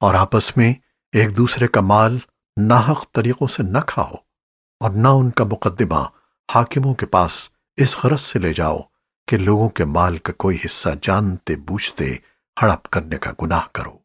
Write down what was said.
اور آپس میں ایک دوسرے کا مال ناحق طریقوں سے نہ کھاؤ اور نہ ان کا مقدمہ حاکموں کے پاس اس غرض سے لے جاؤ کہ لوگوں کے مال کا کوئی حصہ جانتے بوجھتے ہڑپ کرنے کا گناہ کرو۔